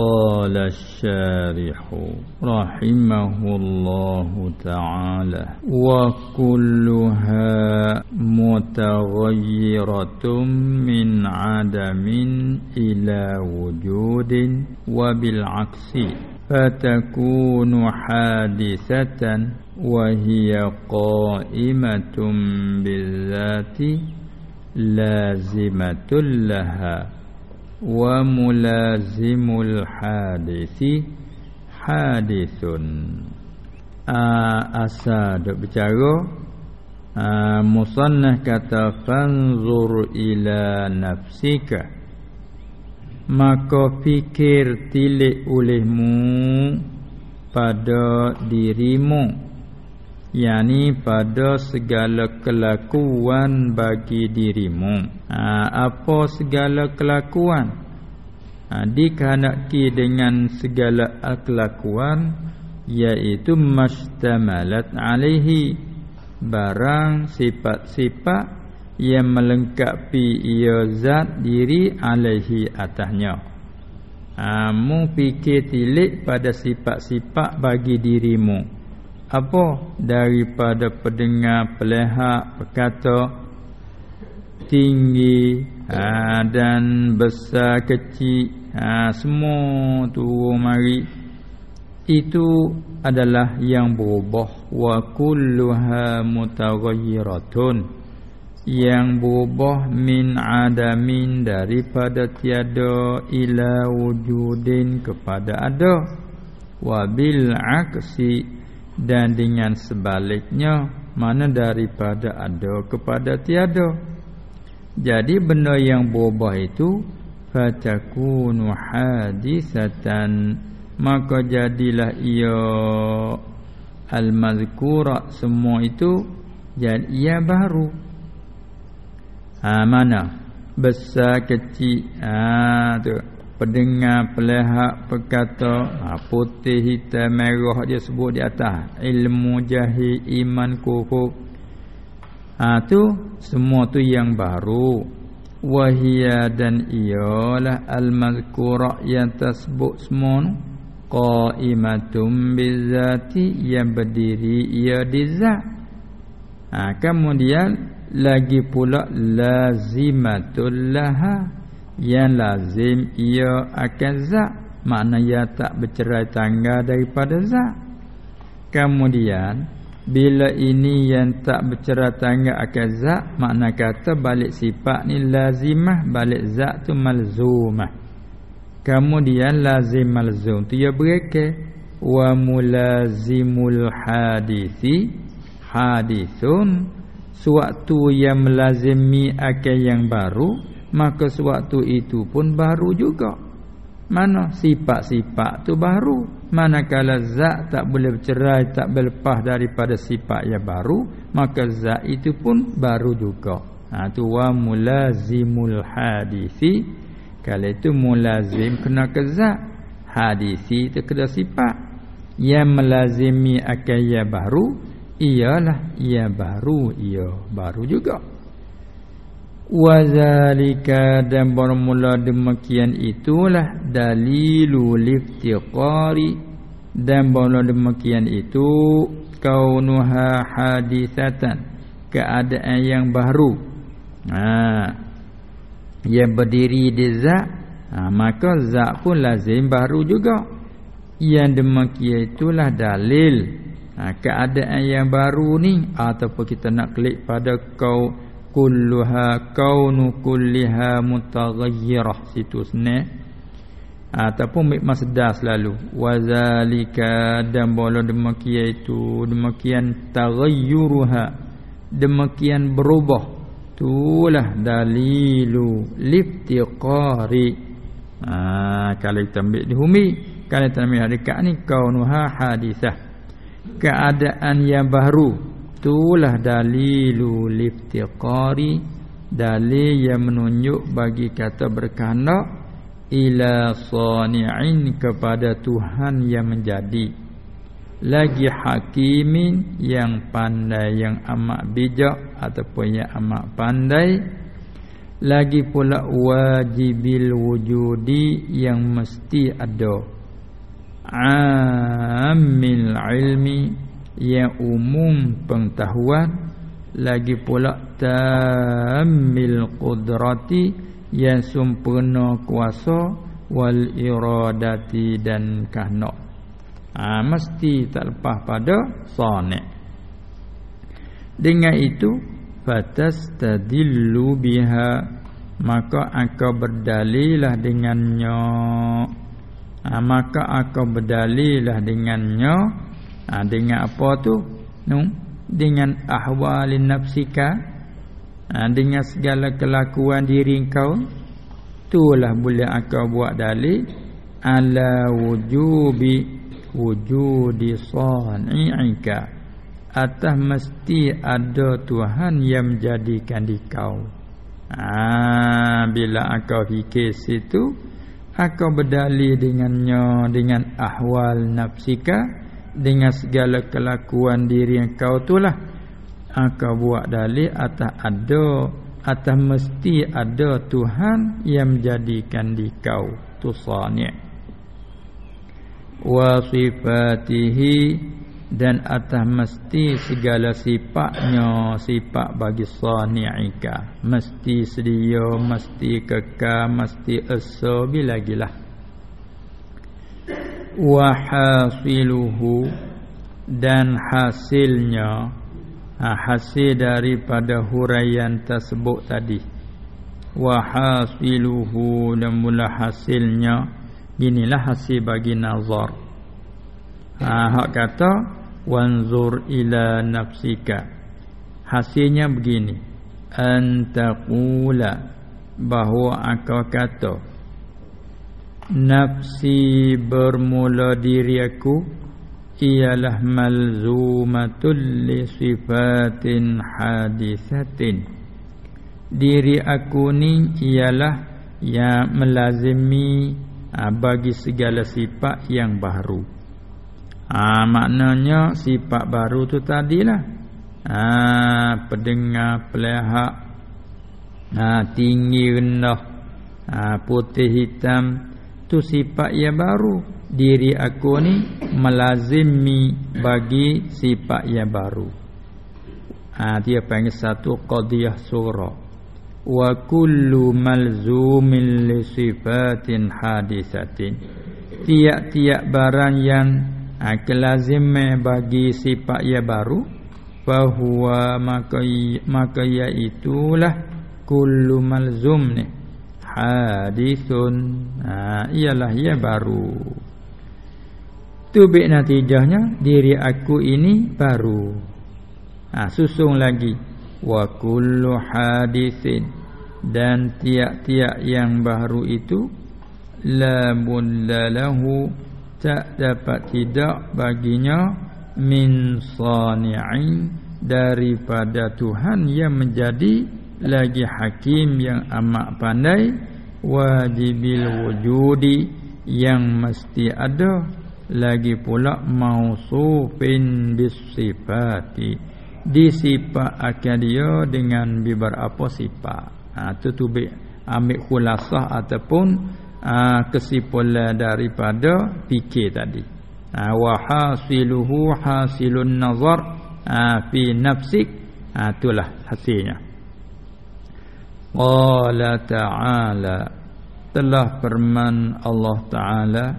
قال الشارح رحمه الله تعالى وكلها متغيرة من عدم إلى وجود وبالعكس فتكون حادثة وهي قائمة بالذات لازمة لها. wa mulazimul hadisi hadisun uh, asa dok bicara. Uh, musannah kata fanzur ila nafsika. Maka fikir tilik olehmu pada dirimu yakni pada segala kelakuan bagi dirimu. Ha, apa segala kelakuan? Ha, dikehendaki dengan segala kelakuan iaitu mastamalat alaihi. Barang sifat-sifat yang melengkapi ia zat diri alaihi atasnya. Ha, mu fikir tilik pada sifat-sifat bagi dirimu apa? Daripada pendengar pelihak berkata tinggi ha, dan besar kecil ha, semua tu mari. Itu adalah yang berubah. Wa kulluha mutaghayyiratun yang berubah min adamin daripada tiada ila wujudin kepada ada. Wa bil aksi dan dengan sebaliknya mana daripada ada kepada tiada. Jadi benda yang berubah itu fatakunu hadisatan maka jadilah ia al-mazkura semua itu jadi ia baru. Ha mana? Besar kecil. Ha tu pendengar pelahak berkata ha, putih hitam merah dia sebut di atas. Ilmu jahil iman kufur ha tu semua tu yang baru. Wahia dan ialah al-mazkura yang tersebut semua qaimatum bizati yang berdiri ia di zat. Ha, kemudian lagi pula lazimatul laha yang lazim ia akan zat. Makna ia tak bercerai tangga daripada zat. Kemudian bila ini yang tak bercerai tangga akan zat makna kata balik sifat ni lazimah balik zat tu malzumah. Kemudian lazim malzum tu ia berke wa mulazimul hadithi hadithun. Suatu yang melazimi akan yang baru maka sewaktu itu pun baru juga. Mana sifat-sifat tu baru. Manakala zat tak boleh bercerai tak berlepas daripada sifat yang baru maka zat itu pun baru juga. Ha tu wa mulazimul hadisi kalau itu mulazim kena ke zat hadisi itu kena sifat. Yang melazimi akan ia baru ialah ia baru ia baru juga Wazalika dan bermula demikian itulah dalilul iftiqari dan bermula demikian itu kaunuha hadisatan keadaan yang baru. Ha yang berdiri di zat ha, maka zat pun lazim baru juga. Yang demikian itulah dalil ha, keadaan yang baru ni ataupun kita nak klik pada kau kulluha kaunu kulliha mutaghayyirah. Situ sene ataupun masdar selalu. Wazalika dan bola demikian itu demikian taghayyuruha demikian berubah. Itulah dalilu liftiqari. Ha kalau kita ambil di humi kalau kita ambil dekat ni kaunuha hadisah. Keadaan yang baru itulah dalilu liftiqari. Dalil yang menunjuk bagi kata berkehendak ila sani'in kepada Tuhan yang menjadi. Lagi hakimin yang pandai yang amat bijak ataupun yang amat pandai. Lagi pula wajibil wujudi yang mesti ada. Amil ilmi yang umum pengetahuan lagi pula tamil qudrati yang sempurna kuasa wal iradati dan kahnak ha, mesti tak lepas pada sani dengan itu fatastadillu biha maka akan berdalilah dengannya. Ha, maka akan berdalilah dengannya ha, dengan apa tu no? dengan ahwalin nafsika ha, dengan segala kelakuan diri kau itulah boleh akan buat dalil ala wujubi wujudi sani'ika atas mesti ada Tuhan yang menjadikan di kau. Ha, bila aku fikir situ, aku berdalil dengannya dengan ahwal nafsika, dengan segala kelakuan diri yang kau itulah. Aku buat dalil atas ada, atas mesti ada Tuhan yang menjadikan di kau. Tu sani' wa sifatihi dan atas mesti segala sifatnya sifat bagi sani'ika mesti sedia mesti kekal mesti esa bila-bila wa hasiluhu. Dan hasilnya ha, hasil daripada huraian tersebut tadi. Wa hasiluhu. Dan mula hasilnya inilah hasil bagi nazar. Ha hak kata wanzur ila nafsika. Hasilnya begini. Antaqula bahawa akal kata nafsi bermula diri aku ialah malzumatul li sifatin hadisatin. Diri aku ni ialah yang melazimi ha, bagi segala sifat yang baru. Ha, Maknanya sifat baru tu tadilah. Ha, Pendengar pelihak ha, Tinggi rendah ha, Putih hitam Tu sifat yang baru. Diri aku ni melazimi bagi sifat yang baru. Ha, Dia panggil satu qadiyah surah. Wa kullu malzumin li sifatin hadisatin. Tiap-tiap barang yang ha, kelazim bagi sifat ia baru bahwa maka maka ia itulah kullu malzum ni hadithun ha, ialah ia baru. Tu natijahnya diri aku ini baru. Ha, susung lagi. Wa kullu hadithin dan tiap-tiap yang baru itu la bullalahu tak dapat tidak baginya min sani'i daripada Tuhan yang menjadi lagi hakim yang amat pandai wajibil wujudi yang mesti ada. Lagi pula mausufin bisifati. Disifat akan dia dengan beberapa sifat? Ha tu tu ambil khulasah ataupun ha, kesimpulan daripada fikir tadi. Ha, wa hasiluhu hasilun nazar ha, fi nafsik. Ha, itulah hasilnya qala ta'ala. Telah firman Allah taala.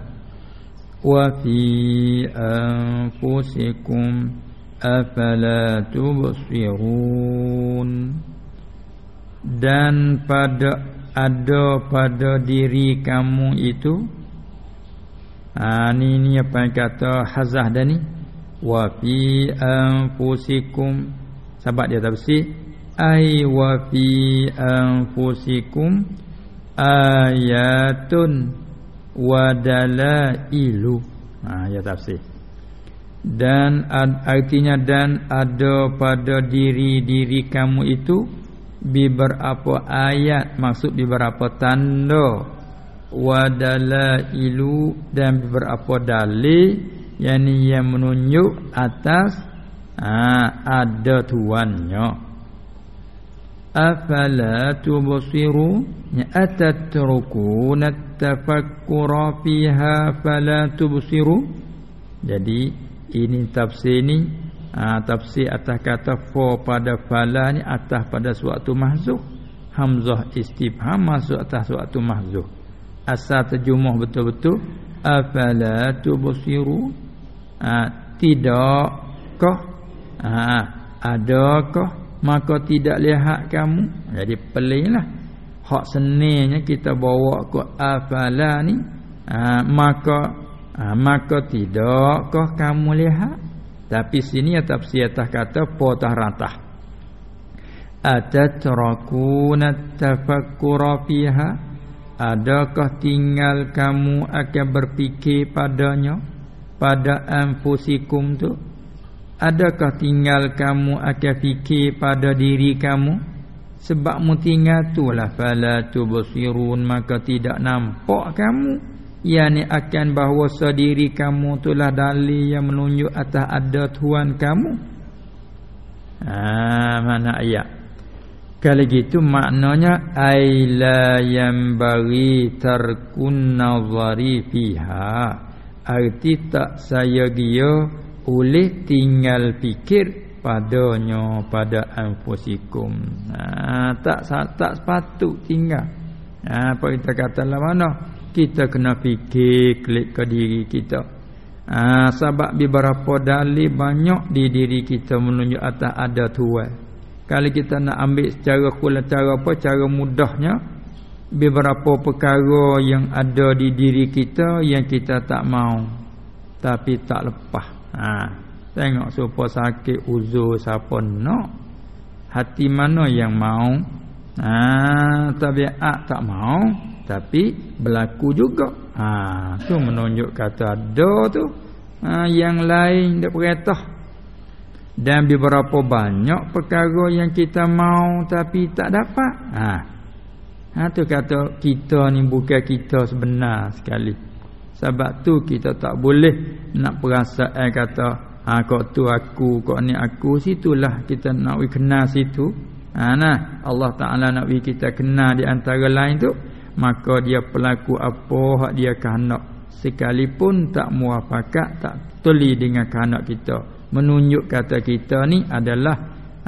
Wa fi anfusikum afala tubsirun. Dan pada ada pada diri kamu itu ha ni ni apa yang kata hazah dah ni? Wa fi anfusikum. Sebab dia tafsir ai wa fi anfusikum ayatun wa dalailu. Ha ya tafsir. Dan artinya dan ada pada diri-diri kamu itu beberapa ayat maksud beberapa tanda. Wadala ilu dan beberapa dalil yang yang menunjuk atas ha, ada tuannya afala tubsiru? Ya atatrukuna tafakkura fiha fala tubsiru? Jadi ini tafsir ni ha, tafsir atas kata fa pada fala ni atas pada suatu mahzuf. Hamzah istifham masuk atas suatu mahzuf. Asal terjemah betul-betul. Afala tubsiru? Ha, tidakkah? Ha, adakah maka tidak lihat kamu. Jadi pelinglah hak senenya kita bawa ke afala ni. Ha, maka ha, maka tidakkah kamu lihat? Tapi sini atas kata potah ratah atatrakuna tafakkura fiha? Adakah tinggal kamu akan berfikir padanya? Pada anfusikum tu Adakah tinggal kamu akan fikir pada diri kamu? Sebab mu tinggal tu lah. Fala tubsirun maka tidak nampak kamu. Yang akan bahawa diri kamu tu lah dalil yang menunjuk atas ada Tuhan kamu. Ah Mana ayat? Kalau gitu maknanya Aila yang bagi terkun nazari fiha. Arti tak saya dia boleh tinggal fikir padanya pada anfusikum. Ha, tak tak sepatut tinggal. Ha, apa kita kata lah mana? Kita kena fikir klik ke diri kita. Ha, sebab beberapa dalil banyak di diri kita menunjuk atas ada tuan. Kalau kita nak ambil secara kuala cara apa cara mudahnya beberapa perkara yang ada di diri kita yang kita tak mau tapi tak lepas Ha, tengok supaya sakit uzur siapa nak. Hati mana yang mau? Ha, tabiat tak mau tapi berlaku juga. Ha, tu menunjuk kata ada tu. Ha, yang lain dak perintah. Dan beberapa banyak perkara yang kita mau tapi tak dapat. Ha. Ha tu kata kita ni bukan kita sebenar sekali. Sebab tu kita tak boleh nak perasaan kata ha kok tu aku kok ni aku. Situlah kita nak wi kenal situ. Ha nah. Allah Taala nak wi kita kenal di antara lain tu. Maka dia pelaku apa hak dia kehendak sekalipun tak muafakat tak tuli dengan kehendak kita. Menunjuk kata kita ni adalah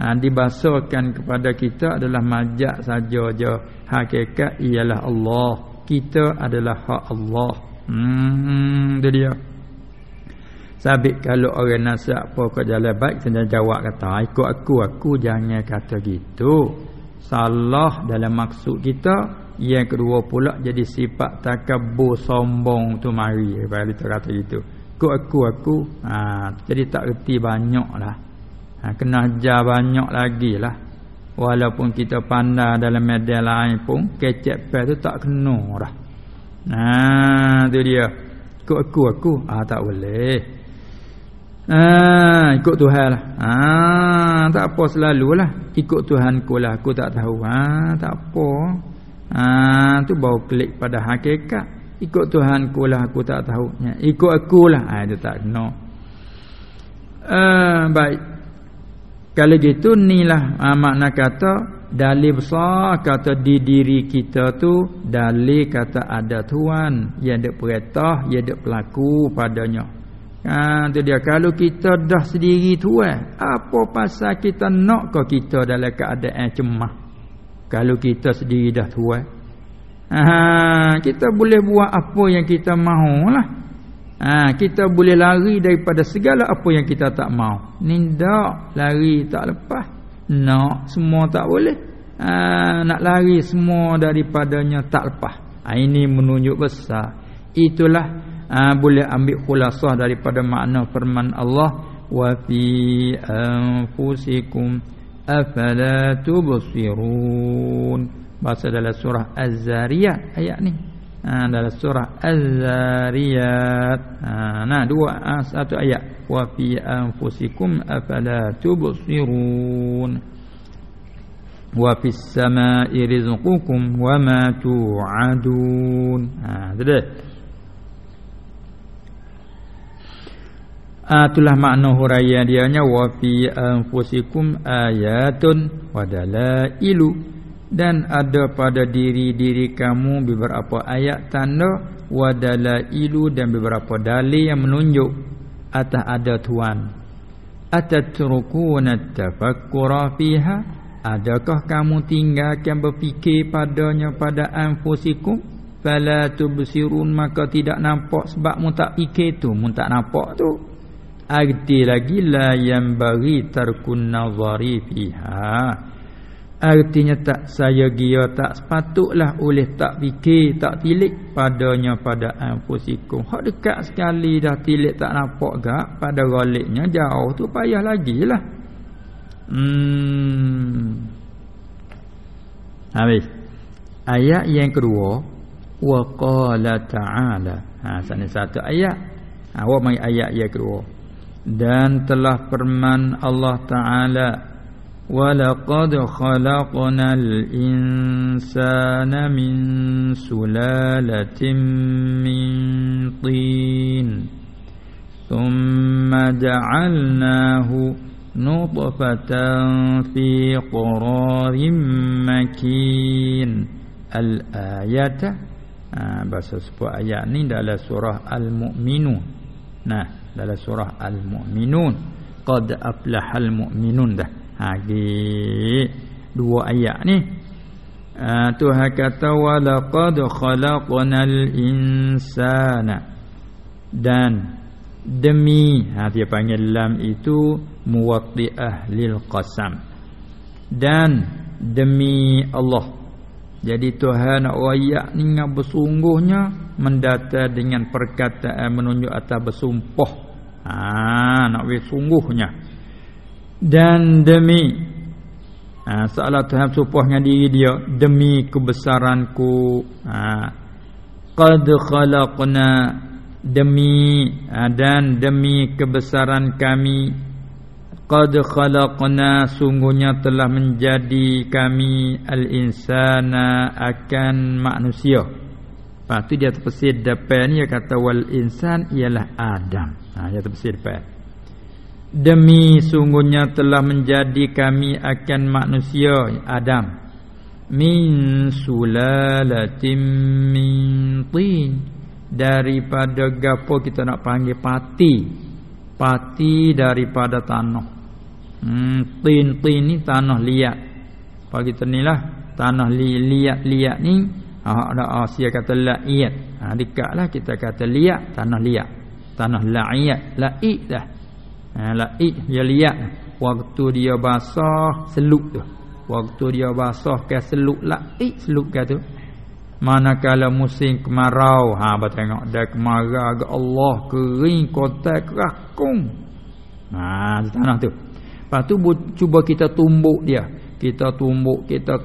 ha, dibasarkan kepada kita adalah majak saja je. Hakikat ialah Allah. Kita adalah hak Allah Hmm, itu dia. Sabit kalau orang nasihat apa ke jalan baik Saya jawab kata Ikut aku, aku jangan kata gitu. Salah dalam maksud kita Yang kedua pula jadi sifat takabur sombong tu mari Kalau kita kata gitu. Ikut aku, aku. Ha, Jadi tak reti banyak lah ha, Kena ajar banyak lagi lah Walaupun kita pandai dalam media lain pun Kecek tu tak kena lah Nah, tu dia. Ikut aku aku. Ah tak boleh. Ah, ikut Tuhan lah. Ah, tak apa selalulah. Ikut Tuhan ku lah. Aku tak tahu. Ah, tak apa. Ah, tu bawa klik pada hakikat. Ikut Tuhan ku lah. Aku tak tahu. Ya, ikut aku lah. Ah, itu tak kena. Ah, baik. Kalau gitu ni lah ah, makna kata dalil besar kata di diri kita tu dalil kata ada tuan yang ada perintah yang ada pelaku padanya. Ha tu dia. Kalau kita dah sendiri tuan apa pasal kita nak ke kita dalam keadaan cemah? Kalau kita sendiri dah tuan ha kita boleh buat apa yang kita mahulah. Ha kita boleh lari daripada segala apa yang kita tak mau ni dak lari tak lepas nak semua tak boleh? Ha, nak lari semua daripadanya tak lepas. Ha, ini menunjuk besar. Itulah ha, boleh ambil khulasah daripada makna firman Allah wa fi anfusikum afala tubsirun. Bahasa dalam surah az-zariyat ayat ni ha, dalam surah az-zariyat. Ha, nah dua ha, satu ayat. Wa fi anfusikum afala tubsirun. Wa fis samai rizqukum wa ma tu'adun. Ha tu Ah itulah makna huraian dia nya wa fi anfusikum ayatun wa dalailu dan ada pada diri-diri kamu beberapa ayat tanda wa dalailu dan beberapa dalil yang menunjuk atas ada tuan. Atatrukuna tafakkura fiha? Adakah kamu tinggalkan berfikir padanya pada anfusikum? Fala tubsirun maka tidak nampak sebab mu tak fikir tu mu tak nampak tu. Arti lagi la yang bagi tarkun nazari fiha Artinya tak saya gia tak sepatutlah oleh tak fikir tak tilik padanya pada anfusikum Hak dekat sekali dah tilik tak nampak gak pada galiknya jauh tu payah lagi lah. Hmm. Habis. Ayat yang kedua Wa qala ta'ala. Ha sana satu ayat. Ha mai ayat yang kedua. Dan telah firman Allah Taala insana min sulalatin min tin thumma ja'alnahu nutfatan fi qararin makin al-ayata ha, bahasa sebuah ayat ni dalam surah al-mu'minun. Nah dalam surah Al-Mu'minun. Qad aflahal mu'minun dah. Ha di dua ayat ni. Ha, Tuhan kata walaqad khalaqnal insana. Dan demi ha dia panggil lam itu muwatti'ah lil qasam. Dan demi Allah. Jadi Tuhan nak ayat ni dengan bersungguhnya mendata dengan perkataan menunjuk atas bersumpah. Ha, nak wis sungguhnya dan demi ha, seolah Tuhan sumpah dengan diri dia demi kebesaranku ha, qad khalaqna demi ha, dan demi kebesaran kami qad khalaqna sungguhnya telah menjadi kami al-insana akan manusia Lepas tu dia terpesir depan ni dia kata wal insan ialah Adam. Ha dia terpesir depan. Demi sungguhnya telah menjadi kami akan manusia Adam min sulalatin min tin daripada gapo kita nak panggil pati pati daripada tanah hmm, tin tin ni tanah liat pagi tenilah tanah liat-liat ni Ha ada Asia kata la'iyat. Ha dekatlah kita kata liat tanah liat. Tanah la'iyat, la'id dah. Ha la'id dia liat. Waktu dia basah seluk tu. Waktu dia basah ke seluk la'id seluk ke tu. Manakala musim kemarau, ha ba tengok dah kemarau ke Allah kering kota kerakung. Ha tanah tu. Lepas tu cuba kita tumbuk dia. Kita tumbuk, kita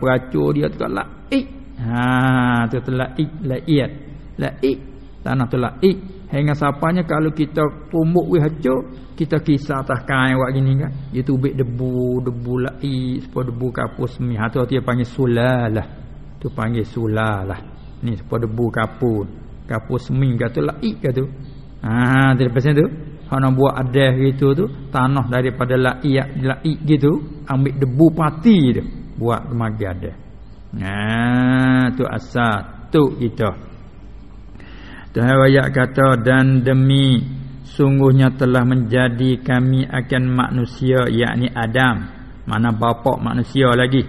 peracur dia dekat la'id. Ha tu telaik laiat. Laik tanah tu laik. Hingga sapanya kalau kita tumbuk we hancur, kita kisah atas kain buat gini kan. Dia tubik debu, debu laik, supaya debu kapur semi. Ha tu dia panggil sulalah. Tu panggil sulalah. Ni supaya debu kapur. Kapur semi kata laik kata. Ha tu lepas tu Hak nak buat adah gitu tu Tanah daripada laik Laik gitu Ambil debu pati tu Buat kemagi adah Nah, tu asal tu kita. Tuhan ayat kata dan demi sungguhnya telah menjadi kami akan manusia yakni Adam. Mana bapa manusia lagi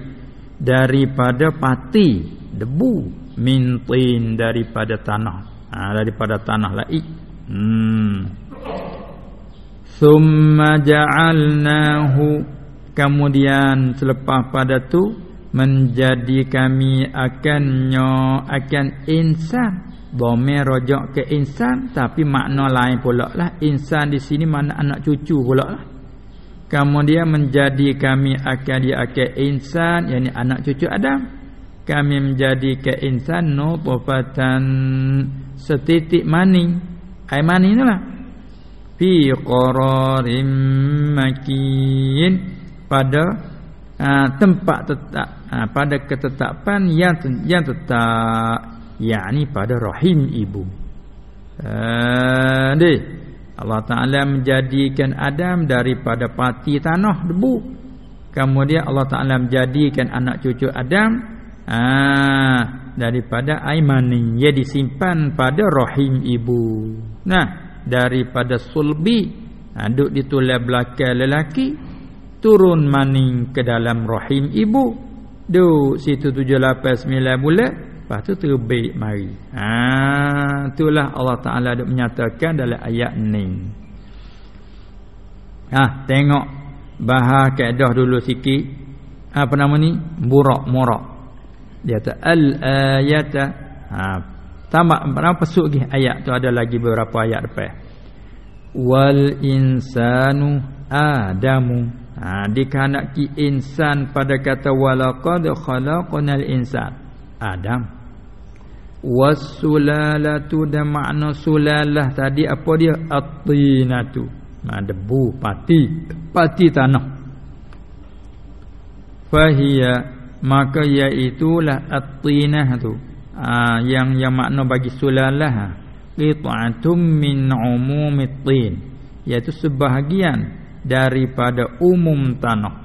daripada pati debu mintin daripada tanah. Ha, daripada tanah laik. Hmm. Summa ja'alnahu kemudian selepas pada tu menjadi kami akannya akan insan. Dhamir rojak ke insan Tapi makna lain pula lah. Insan di sini mana anak cucu pula lah. Kemudian menjadi kami akan dia akan insan Yang anak cucu Adam. Kami menjadi ke insan Nutfatan Setitik maning. Air maning itulah Fi qararim makin. Pada uh, Tempat tetap ha, pada ketetapan yang yang tetap yakni pada rahim ibu. Ha Allah Taala menjadikan Adam daripada pati tanah debu. Kemudian Allah Taala menjadikan anak cucu Adam ah daripada air mani ia disimpan pada rahim ibu. Nah daripada sulbi ha, duduk di tulang belakang lelaki turun maning ke dalam rahim ibu duduk situ tujuh lapan sembilan bulan lepas tu terbit mari. Ha itulah Allah Taala ada menyatakan dalam ayat ni. Ha tengok bahas kaedah dulu sikit. Apa nama ni? Burak murak dia kata al ayata ha tamak berapa pasuk lagi ayat tu? Ada lagi beberapa ayat depan wal insanu adamu ha, dikanaki insan pada kata walaqad khalaqnal insan. Adam. Wasulalatu dan makna sulalah tadi apa dia? At-tinatu. Ha, debu pati. Pati tanah. Fahiya maka iaitulah at-tinah tu. Ha, yang yang makna bagi sulalah ha, qit'atum min umumit tin. Iaitu sebahagian daripada umum tanah.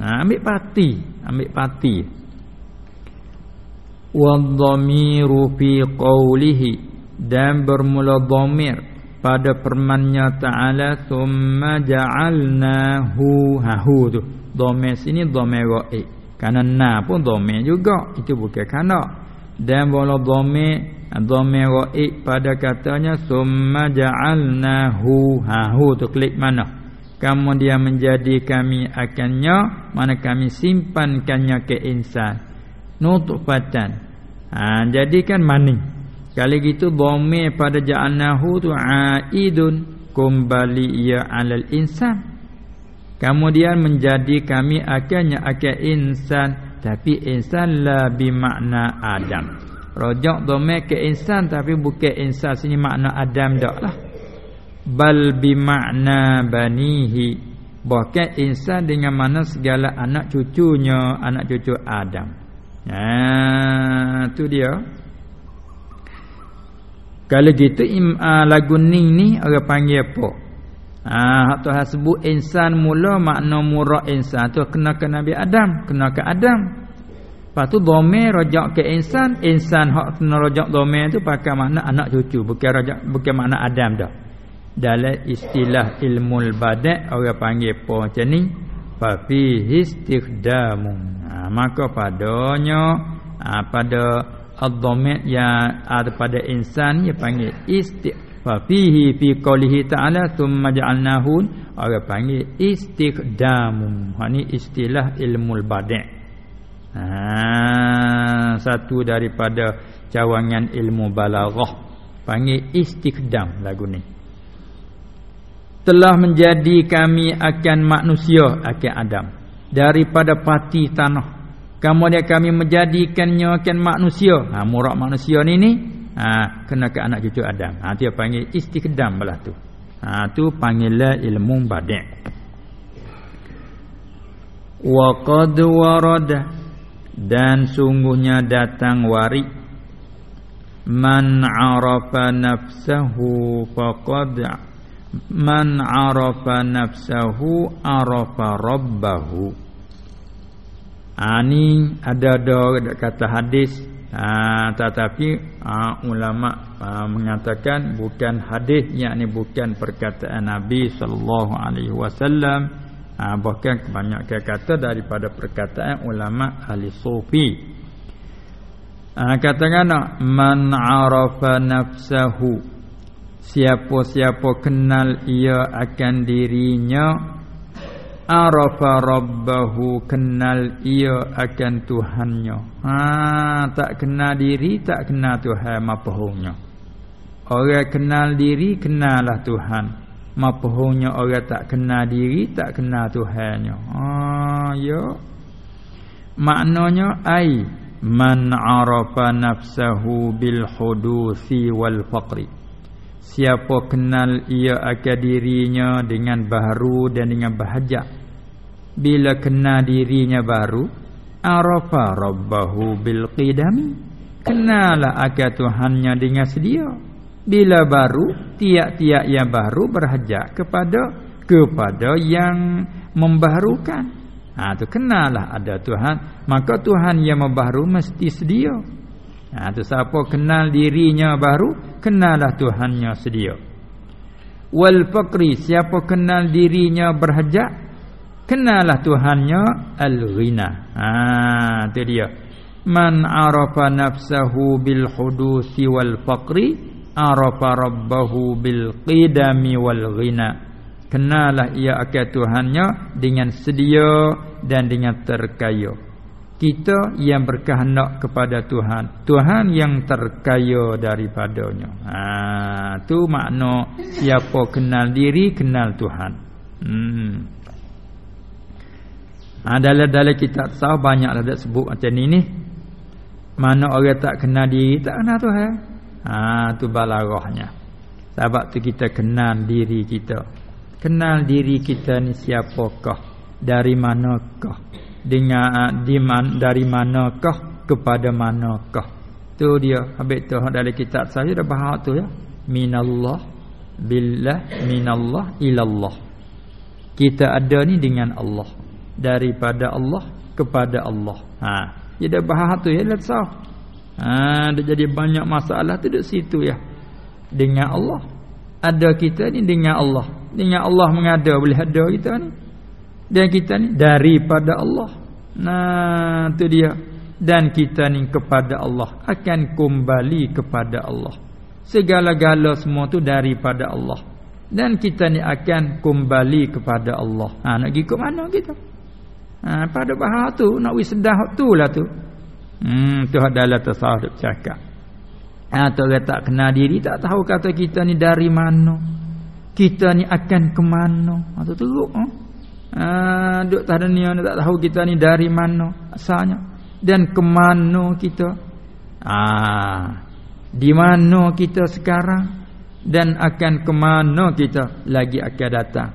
Nah, ambil pati, ambil pati. Wadh-dhamiru fi qawlihi dan bermula dhamir pada firman-Nya Ta'ala thumma ja'alnahu hahu tu. Dhamir sini dhamir ghaib. Karena na pun dhamir juga, itu bukan kana. Dan wala dhamir dhamir ghaib pada katanya thumma ja'alnahu hahu tu klik mana? Kamu dia menjadi kami akannya mana kami simpankannya ke insan. Nutfatan ha jadikan mani kalau gitu dhamir pada ja'alnahu tu aidun kembali ia alal insan. Kemudian menjadi kami akannya akan insan. Tapi insan la makna adam. Rojak dhamir ke insan tapi bukan insan. Sini makna adam dak lah bal bimakna banihi. Bahkan insan dengan mana segala anak cucunya anak cucu Adam. Ha tu dia. Kalau gitu im, uh, lagu ni ni orang panggil apa? Ha tu sebut insan mula makna murah insan. Tu kena ke Nabi Adam? Kena ke Adam. Lepas tu dhamir rajak ke insan, insan hak kena rajak dhamir tu pakai makna anak cucu, bukan rajak bukan makna Adam dah dalam istilah ilmu badak orang panggil apa macam ni. Fa fihi istikhdamun ha, maka padanya ha, pada ad-dhamir yang ada pada insan dia panggil isti fa fihi fi qoulihi ta'ala thumma ja'alnahu orang panggil istikhdamun ha ni istilah ilmu badak ha satu daripada cawangan ilmu balaghah. Panggil istikdam lagu ni telah menjadi kami akan manusia akan Adam. Daripada pati tanah. Kemudian kami menjadikannya akan manusia. Ha murak manusia ni ni ha kena ke anak cucu Adam. Ha dia panggil istiqdam belah tu. Ha tu panggillah ilmu badi' wa qad warada dan sungguhnya datang warik man arafa nafsahu faqad man arafa nafsahu arafa rabbahu. Ani ha, ada ada kata hadis. Ha, tetapi ha, ulama ha, mengatakan bukan hadis yakni bukan perkataan Nabi sallallahu alaihi wasallam. Ha, bahkan kebanyakan kata daripada perkataan ulama ahli sufi ha, katakan man arafa nafsahu Siapa-siapa kenal ia akan dirinya. Arafa Rabbahu kenal ia akan Tuhannya. Ha, Tak kenal diri tak kenal Tuhan mapuhunya Orang kenal diri kenalah Tuhan. Mapuhunya orang tak kenal diri tak kenal Tuhannya. Ha, ya. Maknanya ai Man arafa nafsahu bil hudusi wal faqri Siapa kenal ia akan dirinya dengan baru dan dengan bahagia. Bila kenal dirinya baru Arafa Rabbahu bil qidami. Kenalah akan Tuhannya dengan sedia. Bila baru tiap-tiap yang baru berhajat kepada kepada yang membaharukan. Ha tu kenalah ada Tuhan. Maka Tuhan yang membaharu mesti sedia ha tu siapa kenal dirinya baru kenalah Tuhannya sedia. Wal faqri siapa kenal dirinya berhajat kenalah Tuhannya al-ghina. Ha tu dia. Man arafa nafsahu bil hudusi wal faqri arafa rabbahu bil qidami wal ghina. Kenalah ia akan tuhannya dengan sedia dan dengan terkaya kita yang berkehendak kepada Tuhan Tuhan yang terkaya daripadanya ha tu makna siapa kenal diri kenal Tuhan hmm ha, dalam kitab sah banyaklah dak sebut macam ni ni mana orang tak kenal diri tak kenal Tuhan Ha tu balarahnya. Sebab tu kita kenal diri kita. Kenal diri kita ni siapakah? Dari manakah? Dengan ah, di man, dari manakah kepada manakah? Tu dia. Habis tu dalam kitab saya dah bahas tu ya. Minallah billah minallah ilallah. Kita ada ni dengan Allah. Daripada Allah kepada Allah. Ha. Dia dah bahas tu ya. Let's off. Ha, ada jadi banyak masalah tu duduk situ ya. Dengan Allah. Ada kita ni dengan Allah. Dengan Allah mengada boleh ada kita ni. Dan kita ni daripada Allah. Nah, tu dia. Dan kita ni kepada Allah akan kembali kepada Allah. Segala-gala semua tu daripada Allah. Dan kita ni akan kembali kepada Allah. Ha, nak pergi ke mana kita? Ha, pada bahasa tu nak wisedah tu lah tu. Hmm tu adalah tasawuf cakap. Ha, tak kenal diri tak tahu kata kita ni dari mana. Kita ni akan ke mana? Ha, teruk ha? Ah duk tak dunia tak tahu kita ni dari mana asalnya dan ke mana kita. Ah di mana kita sekarang dan akan ke mana kita lagi akan datang.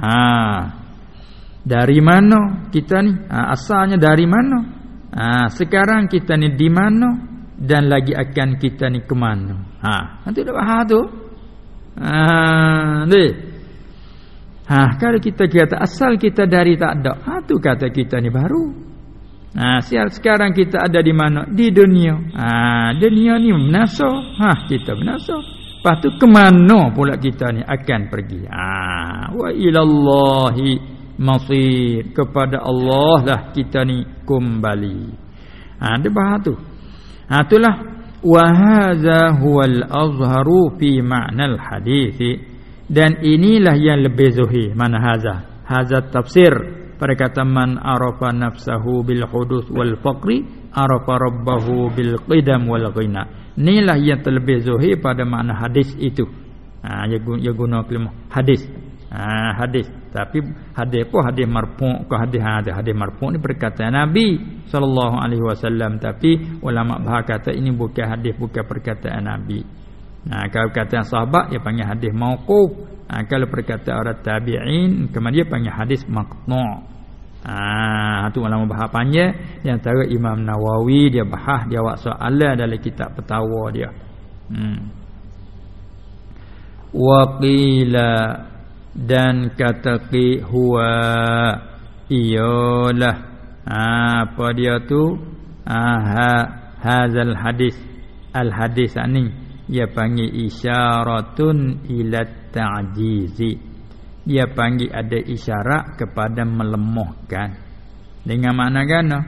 Ah dari mana kita ni? Ah, asalnya dari mana? Ha, sekarang kita ni di mana dan lagi akan kita ni ke mana? Ha, nanti dah faham tu. Ha, ni. Ha, kalau kita kata asal kita dari tak ada, ha tu kata kita ni baru. Ha, sekarang kita ada di mana? Di dunia. Ha, dunia ni menasa. Ha, kita menasa. Lepas tu ke mana pula kita ni akan pergi? Ha, wa ilallahi masir kepada Allah lah kita ni kembali. Ha dia bahas tu. Ha itulah wa hadza huwal azharu fi ma'nal hadis. Dan inilah yang lebih zuhir mana hadza. Hadza tafsir kata man arafa nafsahu bil hudus wal faqri arafa rabbahu bil qidam wal ghina. Inilah yang terlebih zuhir pada makna hadis itu. Ha ia guna kalimah hadis. Ha, hadis tapi hadis pun hadis marfu' ke hadis hadis hadis marfu' ni perkataan Nabi sallallahu alaihi wasallam tapi ulama bahas kata ini bukan hadis bukan perkataan Nabi nah kalau perkataan sahabat dia panggil hadis mauquf. Ha, kalau perkataan orang tabi'in kemudian dia panggil hadis maqtu' ah ha, tu ulama bahas panjang. Di antara Imam Nawawi dia bahas dia buat soalan dalam kitab petawa dia. Hmm. Wa qila dan kata qi huwa iyalah. Ha, apa dia tu? Ha, hazal hadis. Al hadis ni dia panggil isyaratun ila ta'jizi. Dia panggil ada isyarat kepada melemahkan. Dengan makna gana?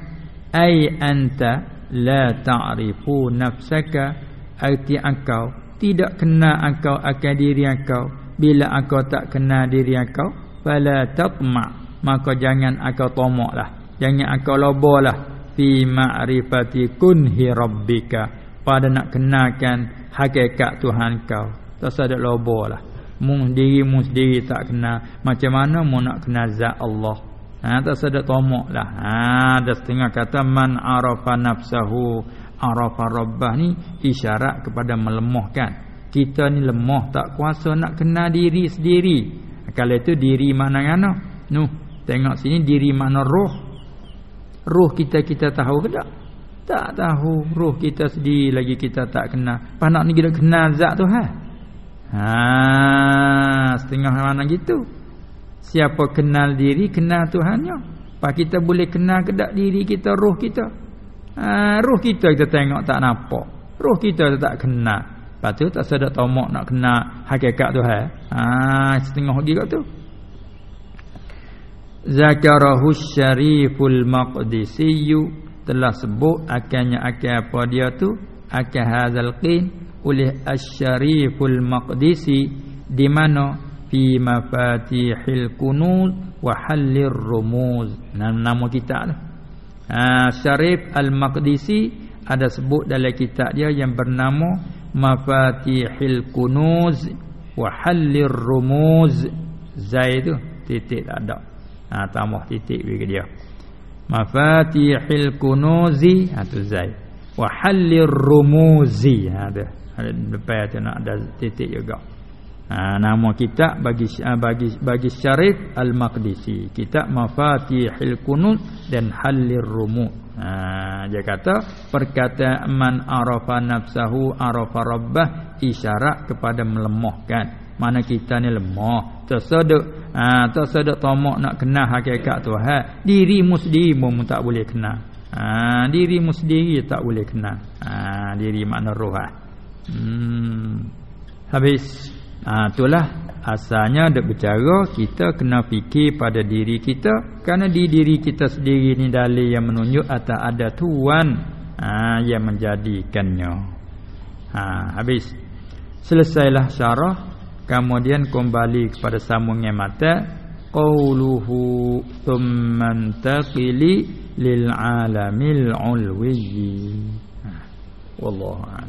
Ai anta la ta'rifu nafsaka. Arti engkau tidak kenal engkau akan diri engkau. Bila engkau tak kenal diri engkau fala tatma. Maka jangan engkau tomaklah. Jangan engkau lobalah fi ma'rifati kunhi rabbika. Pada nak kenalkan hakikat Tuhan kau. Tak sadar lobalah mu diri mu sendiri tak kenal macam mana mu nak kenal zat Allah? Ha tak sadar tomaklah ha ada setengah kata man arafa nafsahu arafa rabbah. Ni isyarat kepada melemahkan. Kita ni lemah tak kuasa nak kenal diri sendiri. Kalau itu diri mana mana nu tengok sini diri mana roh. Roh kita kita tahu ke tak Tak tahu roh kita sendiri lagi kita tak kenal. Pas nak ni kita kenal zat tu ha. Setengah mana gitu. Siapa kenal diri kenal Tuhannya. Pas kita boleh kenal kedak diri kita roh kita. Ha, roh kita kita tengok tak nampak. Roh kita tak kenal. Lepas tu tak sedar tomak nak kenal hakikat tu ha. Setengah lagi kat tu. Zakarahu syariful maqdisiyyu telah sebut akannya akan apa dia tu? Akan hazal qin oleh asy-syariful maqdisi di mana fi mafatihil kunuz wa halir rumuz. Nama, kitab tu. Ha, syarif al-maqdisi ada sebut dalam kitab dia yang bernama mafatihil kunuz wa halir rumuz. Zai tu titik tak ada. Ha, tambah titik bagi dia mafatihil kunuzi. Ha tu zai. Wa halir rumuzi. Ha tu. Depan tu nak ada titik juga. Ha nama kita bagi ha, bagi bagi syarif al maqdisi kitab mafatihil kunuz dan halir rumu. Ha dia kata perkataan man arafa nafsahu arafa rabbah isyarat kepada melemahkan mana kita ni lemah. Tersedek ha tersedek tamak nak kenal hakikat Tuhan dirimu sendiri pun tak boleh kenal ha dirimu sendiri tak boleh kenal ha diri makna roh ha. hmm. Habis. Ha itulah asalnya dak bercara kita kena fikir pada diri kita. Kerana di diri kita sendiri ni dalil yang menunjuk atas ada tuan ha yang menjadikannya. Ha habis. Selesailah syarah kemudian kembali kepada sambungan mata qauluhu thumma taqili lil alamil ulwi. Wallahu